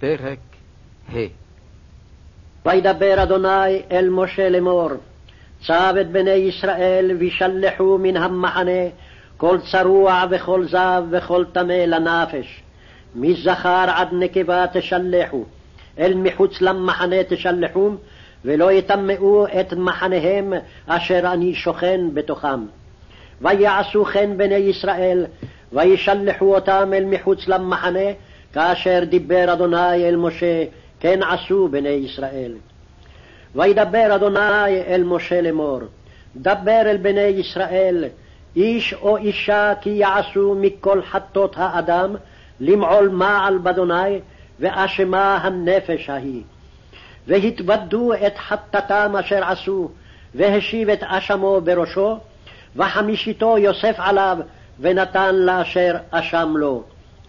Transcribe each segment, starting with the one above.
פרק ה' וידבר אדוני אל משה לאמור, צב את בני ישראל וישלחו מן המחנה כל צרוע וכל זב וכל טמא לנפש. מזכר עד נקבה תשלחו, אל מחוץ למחנה תשלחום, ולא יטמאו את מחניהם אשר אני שוכן בתוכם. ויעשו כן בני ישראל, וישלחו אותם אל מחוץ למחנה, כאשר דיבר אדוני אל משה, כן עשו בני ישראל. וידבר אדוני אל משה לאמור, דבר אל בני ישראל, איש או אישה כי יעשו מכל חטות האדם, למעול מעל באדוני, ואשמה הנפש ההיא. והתוודו את חטאתם אשר עשו, והשיב את אשמו בראשו, וחמישיתו יוסף עליו, ונתן לאשר אשם לו.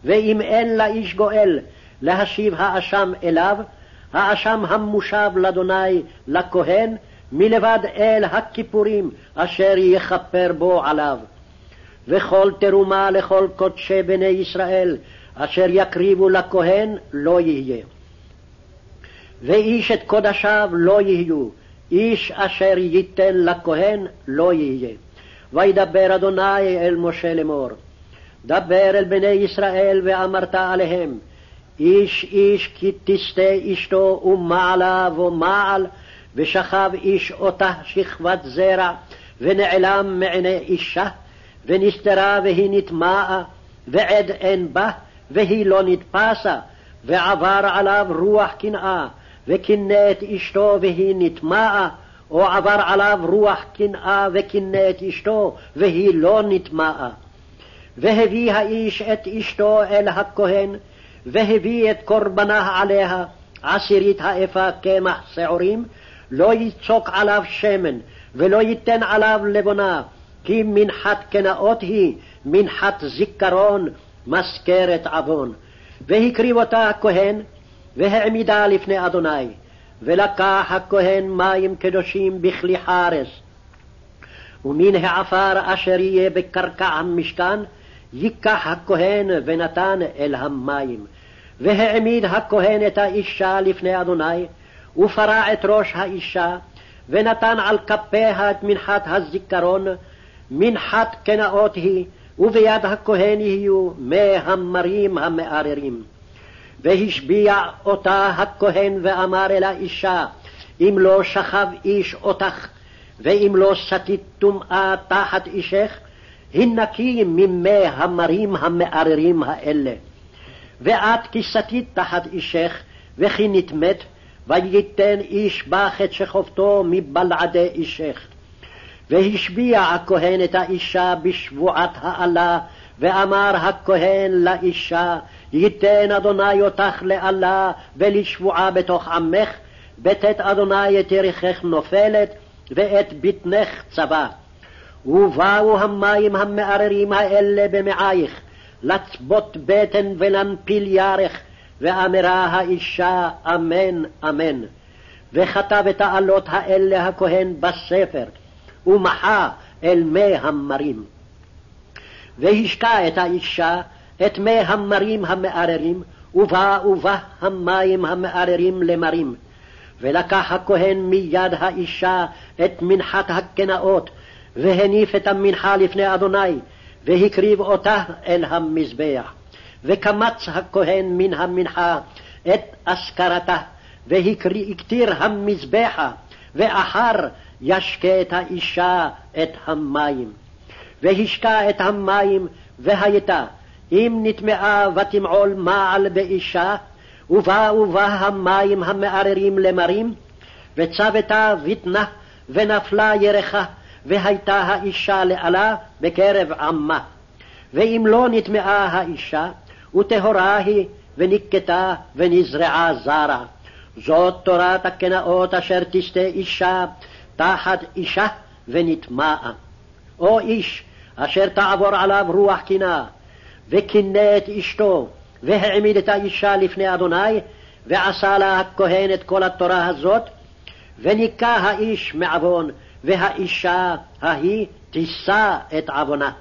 ואם אין לאיש גואל להשיב האשם אליו, האשם המושב לאדוני לכהן, מלבד אל הכיפורים אשר יכפר בו עליו. וכל תרומה לכל קודשי בני ישראל אשר יקריבו לכהן לא יהיה. ואיש את קודשיו לא יהיו, איש אשר ייתן לכהן לא יהיה. וידבר אדוני אל משה לאמור, דבר אל בני ישראל ואמרת עליהם, איש איש כי תסטה אשתו ומעלה ומעל, ושכב איש אותה שכבת זרע, ונעלם מעיני אישה, ונסתרה והיא נטמעה, ועד אין בה, והיא לא נתפסה, ועבר עליו רוח קנאה, וקינא את אשתו והיא נטמעה, או עבר עליו רוח קנאה וקינא את אשתו, והיא לא נטמעה. והביא האיש את אשתו אל הכהן, והביא את קורבנה עליה, עשירית האפה קמח שעורים, לא יצוק עליו שמן, ולא ייתן עליו לבונה, כי מנחת קנאות היא, מנחת זיכרון, מזכרת עוון. והקריב אותה הכהן, והעמידה לפני אדוני. ולקח הכהן מים קדושים בכלי חרס, ומן העפר אשר יהיה בקרקע המשכן, ייקח הכהן ונתן אל המים. והעמיד הכהן את האישה לפני אדוני, ופרע את ראש האישה, ונתן על כפיה את מנחת הזיכרון, מנחת קנאות היא, וביד הכהן יהיו מי המרים המאררים. והשביע אותה הכהן ואמר אל האישה, אם לא שכב איש אותך, ואם לא סטית טומאה תחת אישך, הנקי ממי המרים המאררים האלה. ואת כי סטית תחת אישך, וכי נטמאת, וייתן איש בך את שכבתו מבלעדי אישך. והשביע הכהן את האישה בשבועת האלה, ואמר הכהן לאישה, ייתן אדוני אותך לאלה ולשבועה בתוך עמך, בטאת אדוני את יריחך נופלת, ואת בטנך צבא. ובאו המים המאררים האלה במעייך, לצבות בטן ולנפיל ירך, ואמרה האישה אמן אמן. וכתב את העלות האלה הכהן בספר, ומחה אל מי המרים. והשקע את האישה את מי המרים המאררים, ובא ובא המים המאררים למרים. ולקח הכהן מיד האישה את מנחת הקנאות, והניף את המנחה לפני אדוני, והקריב אותה אל המזבח. וקמץ הכהן מן המנחה את אזכרתה, והקטיר המזבחה, ואחר ישקה את האישה את המים. והשקה את המים, והייתה אם נטמעה ותמעול מעל באישה, ובאו בה המים המאררים למרים, וצוותה בטנה, ונפלה ירחה, והייתה האישה לאלה בקרב עמה. ואם לא נטמעה האישה, וטהורה היא, ונקטה, ונזרעה זרע. זאת תורת הקנאות אשר תסטה אישה תחת אישה ונטמעה. או איש אשר תעבור עליו רוח קנאה, וקינא את אשתו, והעמיד את האישה לפני אדוני, ועשה לה הכהן את כל התורה הזאת, וניקה האיש מעוון, והאישה ההיא תישא את עוונה.